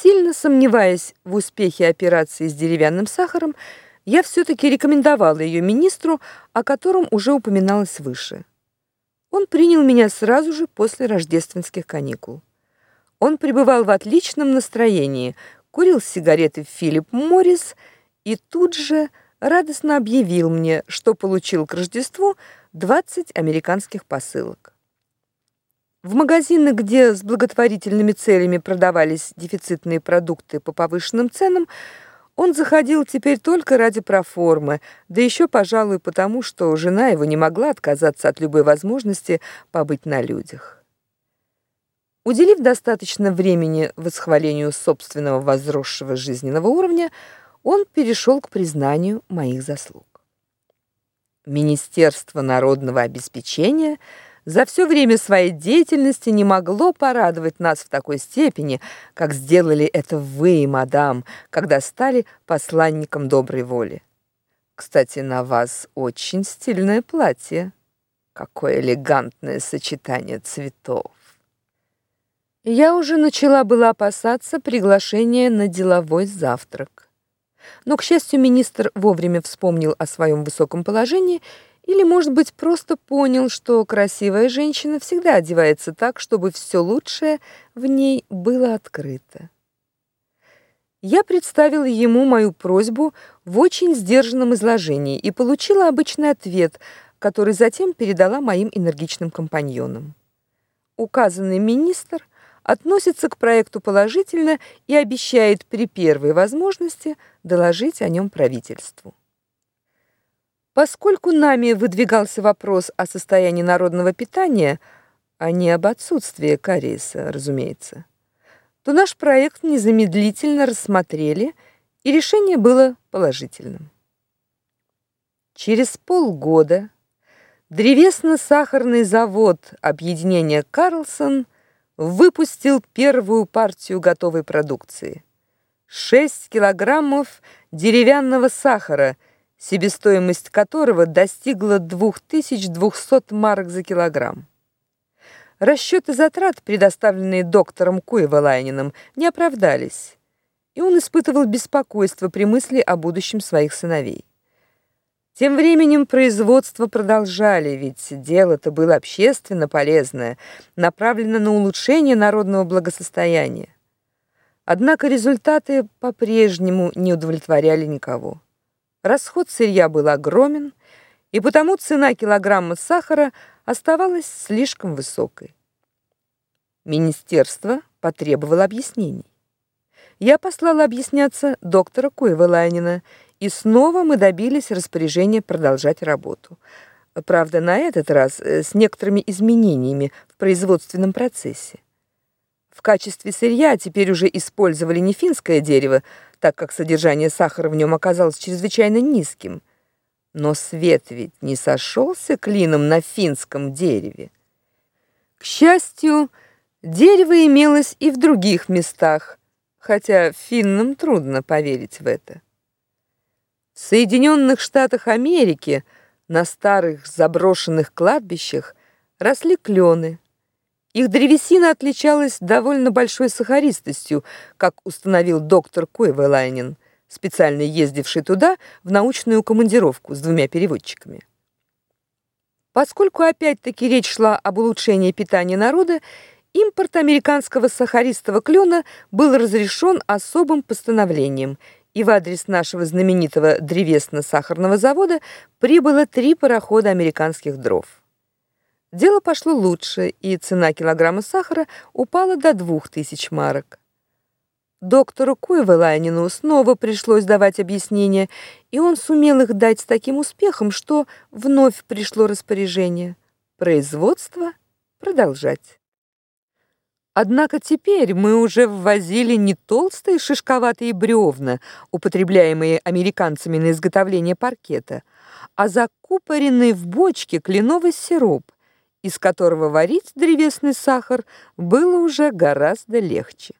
Сильно сомневаясь в успехе операции с деревянным сахаром, я все таки рекомендовала ее министру, о котором уже упоминалось выше. Он принял меня сразу же после рождественских каникул. Он пребывал в отличном настроении, курил сигареты Филипп Моррис и тут же радостно объявил мне, что получил к Рождеству 20 американских посылок. В магазинах, где с благотворительными целями продавались дефицитные продукты по повышенным ценам, он заходил теперь только ради проформы, да еще, пожалуй, потому, что жена его не могла отказаться от любой возможности побыть на людях. Уделив достаточно времени восхвалению собственного возросшего жизненного уровня, он перешел к признанию моих заслуг. Министерство народного обеспечения – за все время своей деятельности не могло порадовать нас в такой степени, как сделали это вы, мадам, когда стали посланником доброй воли. Кстати, на вас очень стильное платье. Какое элегантное сочетание цветов. Я уже начала была опасаться приглашения на деловой завтрак. Но, к счастью, министр вовремя вспомнил о своем высоком положении или, может быть, просто понял, что красивая женщина всегда одевается так, чтобы все лучшее в ней было открыто. Я представила ему мою просьбу в очень сдержанном изложении и получила обычный ответ, который затем передала моим энергичным компаньонам. Указанный министр относится к проекту положительно и обещает при первой возможности доложить о нем правительству. Поскольку нами выдвигался вопрос о состоянии народного питания, а не об отсутствии кариеса, разумеется, то наш проект незамедлительно рассмотрели, и решение было положительным. Через полгода древесно-сахарный завод объединения Карлсон выпустил первую партию готовой продукции. 6 килограммов деревянного сахара – себестоимость которого достигла 2200 марок за килограмм. Расчеты затрат, предоставленные доктором Куевалайниным, не оправдались, и он испытывал беспокойство при мысли о будущем своих сыновей. Тем временем производство продолжали, ведь дело-то было общественно полезное, направлено на улучшение народного благосостояния. Однако результаты по-прежнему не удовлетворяли никого. Расход сырья был огромен, и потому цена килограмма сахара оставалась слишком высокой. Министерство потребовало объяснений. Я послала объясняться доктора Куеваланина, и снова мы добились распоряжения продолжать работу. Правда, на этот раз э, с некоторыми изменениями в производственном процессе. В качестве сырья теперь уже использовали не финское дерево, так как содержание сахара в нем оказалось чрезвычайно низким. Но свет ведь не сошелся клином на финском дереве. К счастью, дерево имелось и в других местах, хотя финнам трудно поверить в это. В Соединенных Штатах Америки на старых заброшенных кладбищах росли клены. Их древесина отличалась довольно большой сахаристостью, как установил доктор Койвелайнин, специально ездивший туда в научную командировку с двумя переводчиками. Поскольку опять-таки речь шла об улучшении питания народа, импорт американского сахаристого клена был разрешен особым постановлением, и в адрес нашего знаменитого древесно-сахарного завода прибыло три парохода американских дров. Дело пошло лучше, и цена килограмма сахара упала до двух тысяч марок. Доктору Куевелайнину снова пришлось давать объяснения, и он сумел их дать с таким успехом, что вновь пришло распоряжение производство продолжать. Однако теперь мы уже ввозили не толстые шишковатые бревна, употребляемые американцами на изготовление паркета, а закупоренный в бочке кленовый сироп, из которого варить древесный сахар было уже гораздо легче.